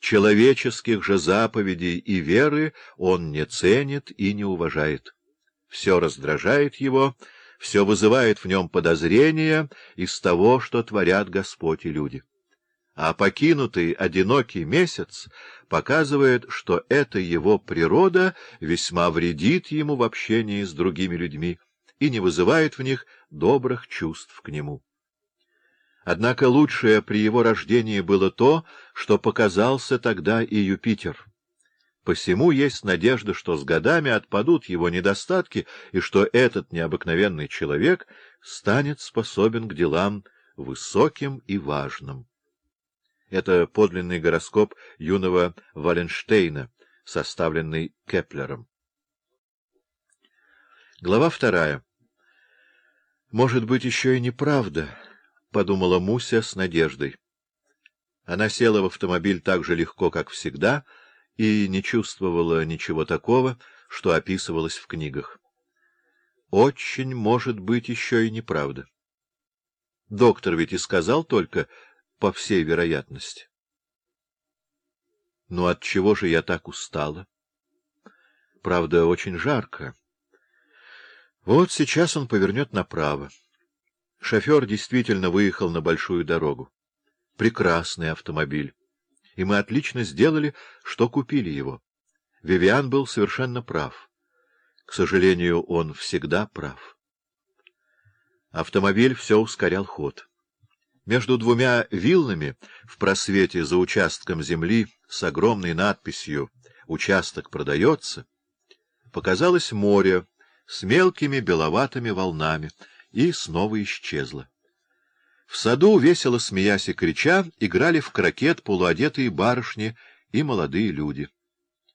человеческих же заповедей и веры он не ценит и не уважает. Все раздражает его, все вызывает в нем подозрения из того, что творят Господь и люди. А покинутый одинокий месяц показывает, что эта его природа весьма вредит ему в общении с другими людьми и не вызывает в них добрых чувств к нему. Однако лучшее при его рождении было то, что показался тогда и Юпитер. Посему есть надежда, что с годами отпадут его недостатки, и что этот необыкновенный человек станет способен к делам высоким и важным. Это подлинный гороскоп юного Валенштейна, составленный Кеплером. Глава вторая. Может быть, еще и неправда, — подумала Муся с надеждой. Она села в автомобиль так же легко, как всегда, — и не чувствовала ничего такого, что описывалось в книгах. Очень может быть еще и неправда. Доктор ведь и сказал только по всей вероятности. Ну, от чего же я так устала? Правда, очень жарко. Вот сейчас он повернет направо. Шофер действительно выехал на большую дорогу. Прекрасный автомобиль и мы отлично сделали, что купили его. Вивиан был совершенно прав. К сожалению, он всегда прав. Автомобиль все ускорял ход. Между двумя виллами в просвете за участком земли с огромной надписью «Участок продается» показалось море с мелкими беловатыми волнами и снова исчезло. В саду, весело смеясь и крича, играли в крокет полуодетые барышни и молодые люди.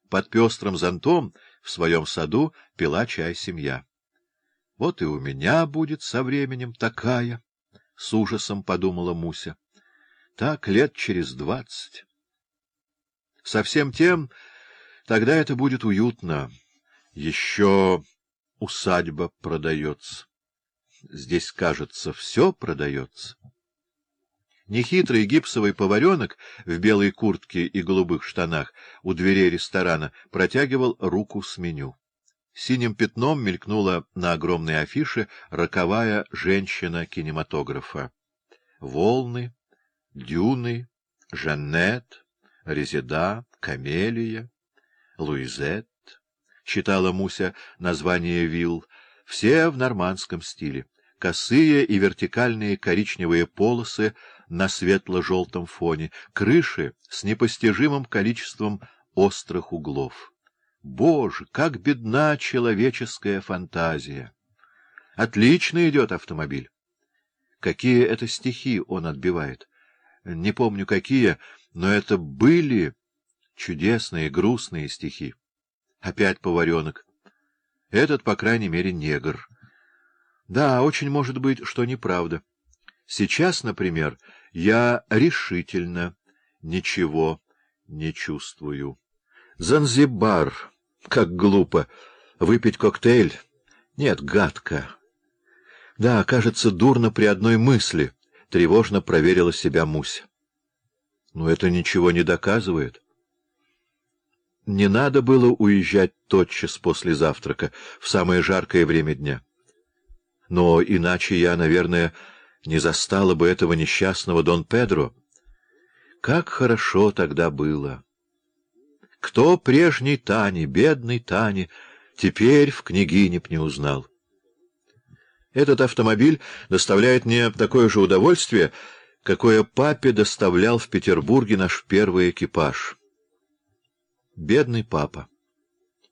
Под пестрым зонтом в своем саду пила чай семья. — Вот и у меня будет со временем такая, — с ужасом подумала Муся. — Так лет через двадцать. Совсем тем, тогда это будет уютно. Еще усадьба продается. Здесь, кажется, все продается. Нехитрый гипсовый поваренок в белой куртке и голубых штанах у дверей ресторана протягивал руку с меню. Синим пятном мелькнула на огромной афише роковая женщина кинематографа. Волны, дюны, Жаннет, Резида, Камелия, Луизет, читала Муся название вилл, все в нормандском стиле. Косые и вертикальные коричневые полосы на светло-желтом фоне, крыши с непостижимым количеством острых углов. Боже, как бедна человеческая фантазия! Отлично идет автомобиль. Какие это стихи он отбивает? Не помню, какие, но это были чудесные, грустные стихи. Опять поваренок. Этот, по крайней мере, негр. Да, очень может быть, что неправда. Сейчас, например, я решительно ничего не чувствую. Занзибар. Как глупо. Выпить коктейль? Нет, гадко. Да, кажется, дурно при одной мысли. Тревожно проверила себя Муся. Но это ничего не доказывает. Не надо было уезжать тотчас после завтрака, в самое жаркое время дня. Но иначе я, наверное, не застала бы этого несчастного Дон Педро. Как хорошо тогда было! Кто прежней Тани, бедной Тани, теперь в княгине б не узнал? Этот автомобиль доставляет мне такое же удовольствие, какое папе доставлял в Петербурге наш первый экипаж. Бедный папа.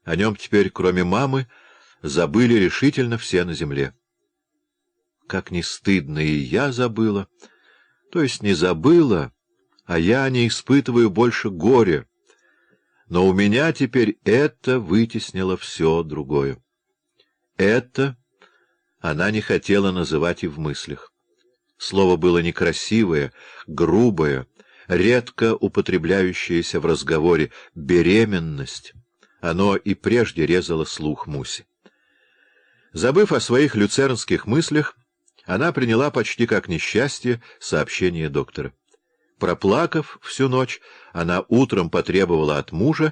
О нем теперь, кроме мамы, забыли решительно все на земле как не стыдно, и я забыла. То есть не забыла, а я не испытываю больше горя. Но у меня теперь это вытеснило все другое. Это она не хотела называть и в мыслях. Слово было некрасивое, грубое, редко употребляющееся в разговоре «беременность». Оно и прежде резало слух Муси. Забыв о своих люцернских мыслях, она приняла почти как несчастье сообщение доктора. Проплакав всю ночь, она утром потребовала от мужа